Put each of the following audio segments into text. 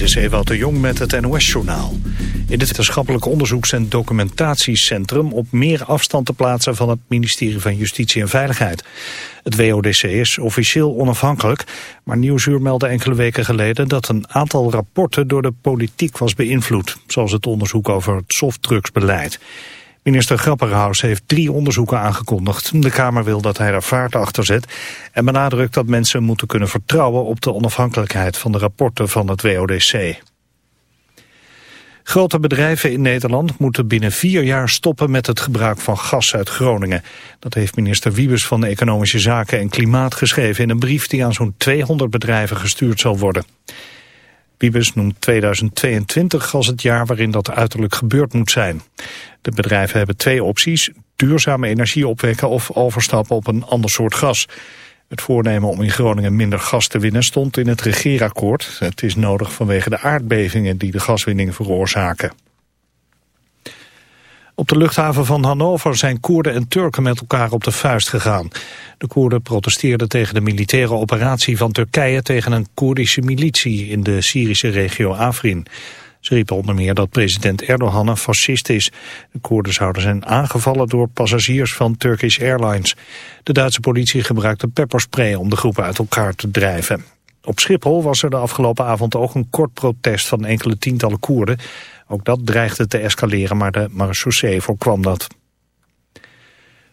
Dit is Ewout de Jong met het NOS-journaal. In het wetenschappelijk onderzoeks- en documentatiecentrum... op meer afstand te plaatsen van het ministerie van Justitie en Veiligheid. Het WODC is officieel onafhankelijk... maar Nieuwsuur meldde enkele weken geleden... dat een aantal rapporten door de politiek was beïnvloed... zoals het onderzoek over het softdrugsbeleid. Minister Grapperhaus heeft drie onderzoeken aangekondigd. De Kamer wil dat hij er vaart achter zet en benadrukt dat mensen moeten kunnen vertrouwen op de onafhankelijkheid van de rapporten van het WODC. Grote bedrijven in Nederland moeten binnen vier jaar stoppen met het gebruik van gas uit Groningen. Dat heeft minister Wiebes van Economische Zaken en Klimaat geschreven in een brief die aan zo'n 200 bedrijven gestuurd zal worden. Wiebes noemt 2022 als het jaar waarin dat uiterlijk gebeurd moet zijn. De bedrijven hebben twee opties, duurzame energie opwekken of overstappen op een ander soort gas. Het voornemen om in Groningen minder gas te winnen stond in het regeerakkoord. Het is nodig vanwege de aardbevingen die de gaswinning veroorzaken. Op de luchthaven van Hannover zijn Koerden en Turken met elkaar op de vuist gegaan. De Koerden protesteerden tegen de militaire operatie van Turkije tegen een Koerdische militie in de Syrische regio Afrin. Ze riepen onder meer dat president Erdogan een fascist is. De Koerden zouden zijn aangevallen door passagiers van Turkish Airlines. De Duitse politie gebruikte pepperspray om de groepen uit elkaar te drijven. Op Schiphol was er de afgelopen avond ook een kort protest van enkele tientallen Koerden. Ook dat dreigde te escaleren, maar de marechaussee voorkwam dat.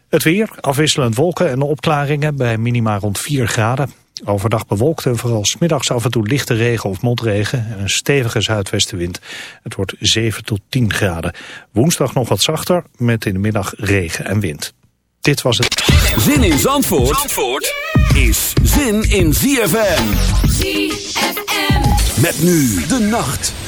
Het weer, afwisselend wolken en opklaringen bij minima rond 4 graden. Overdag bewolkt en vooral smiddags af en toe lichte regen of motregen en een stevige zuidwestenwind. Het wordt 7 tot 10 graden. Woensdag nog wat zachter met in de middag regen en wind. Dit was het. Zin in Zandvoort, Zandvoort is zin in ZFM. ZFM. Met nu de nacht.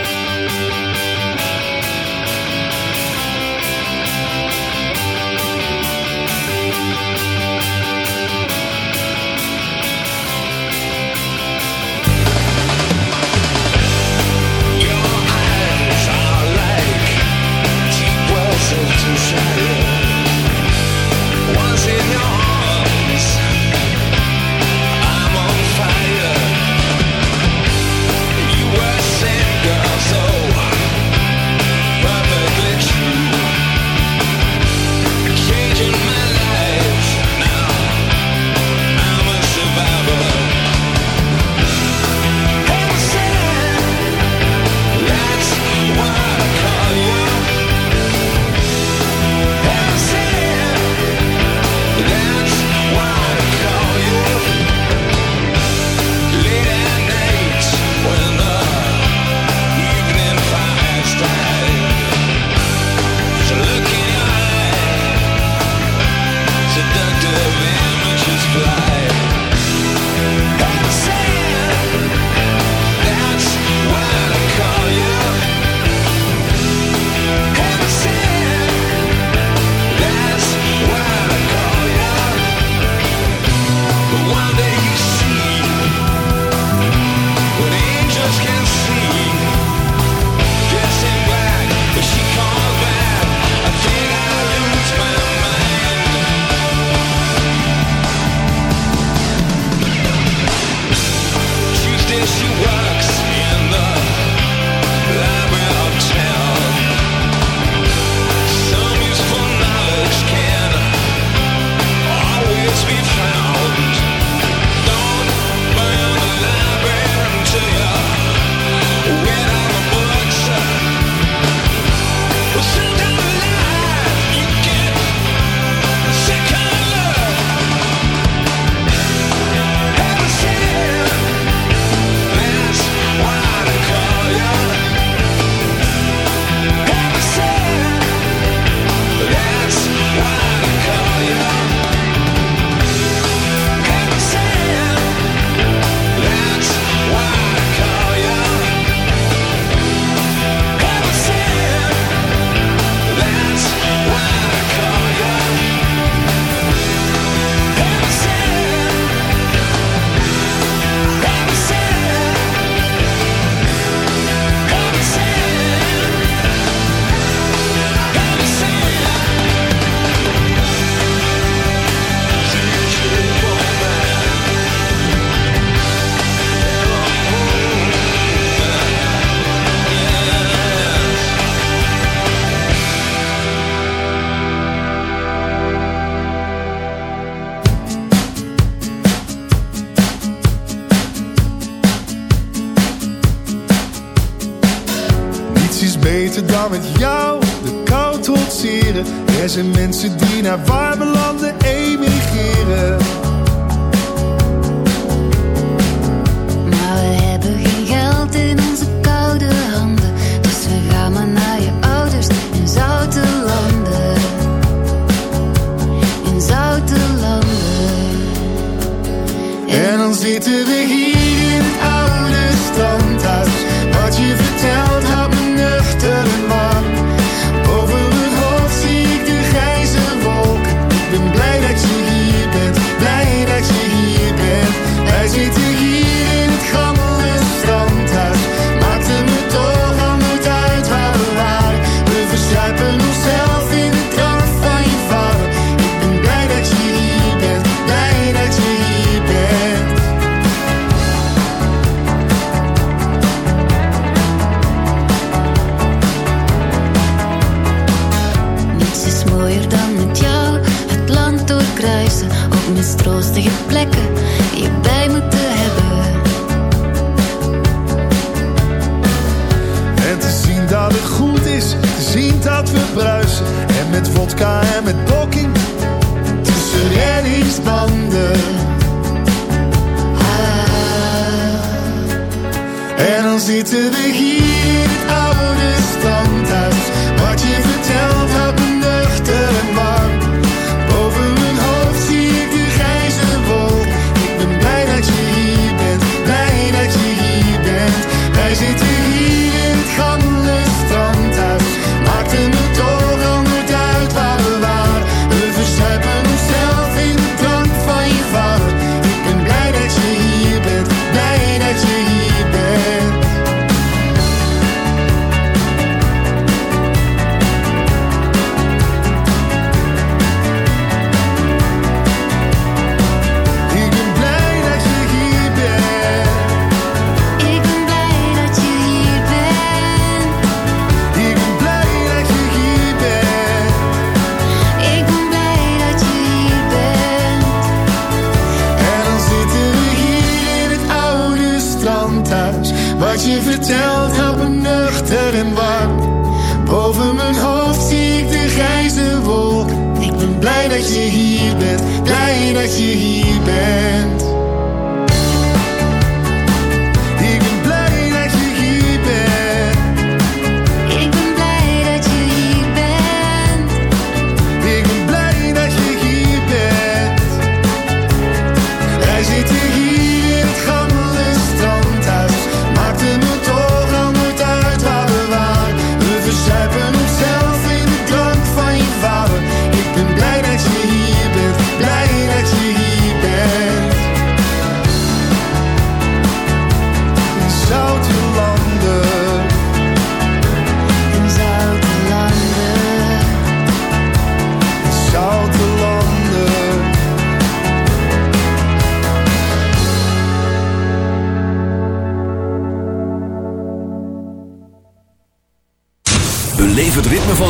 mensen die naar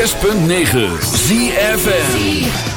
106.9 ZFN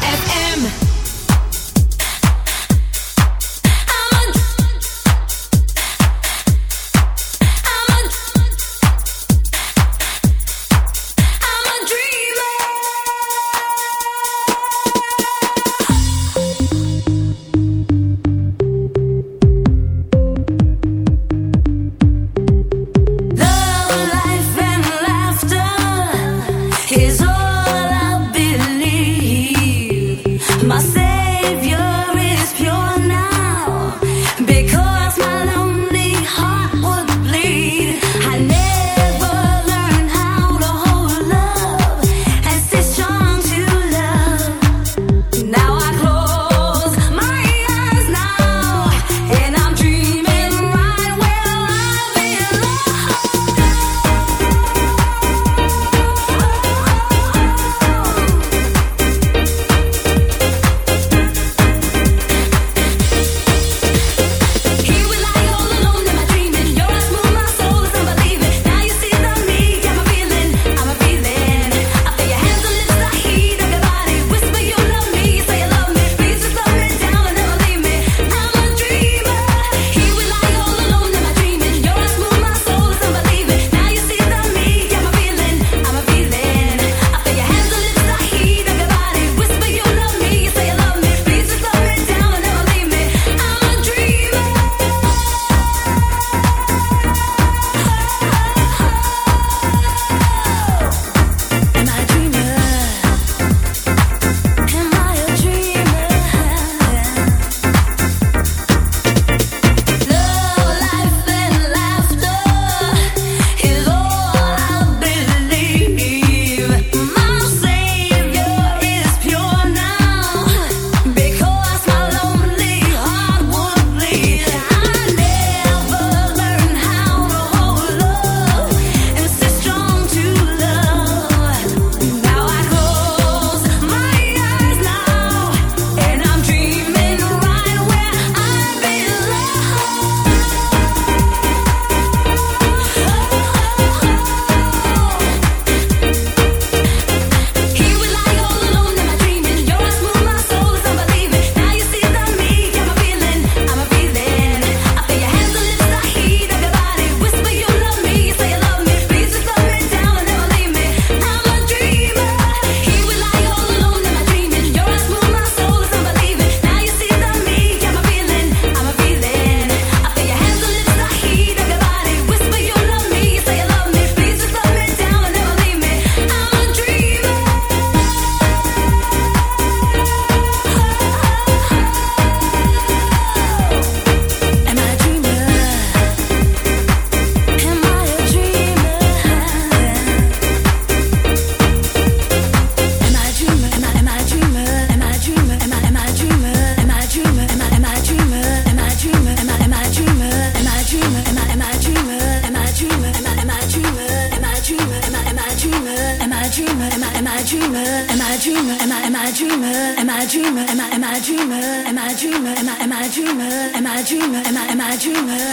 dreamer? Am I a dreamer? Am I, am I a dreamer? Am I a dreamer? Am I, am I a dreamer?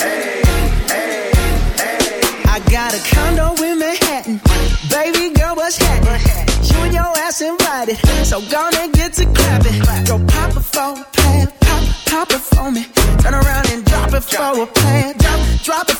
Hey, hey, hey. I got a condo in Manhattan. Baby girl, what's happening? You and your ass invited. So gonna get to clapping. Go pop. Pop, pop. Turn around and drop it for a. Drop, drop it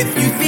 if you feel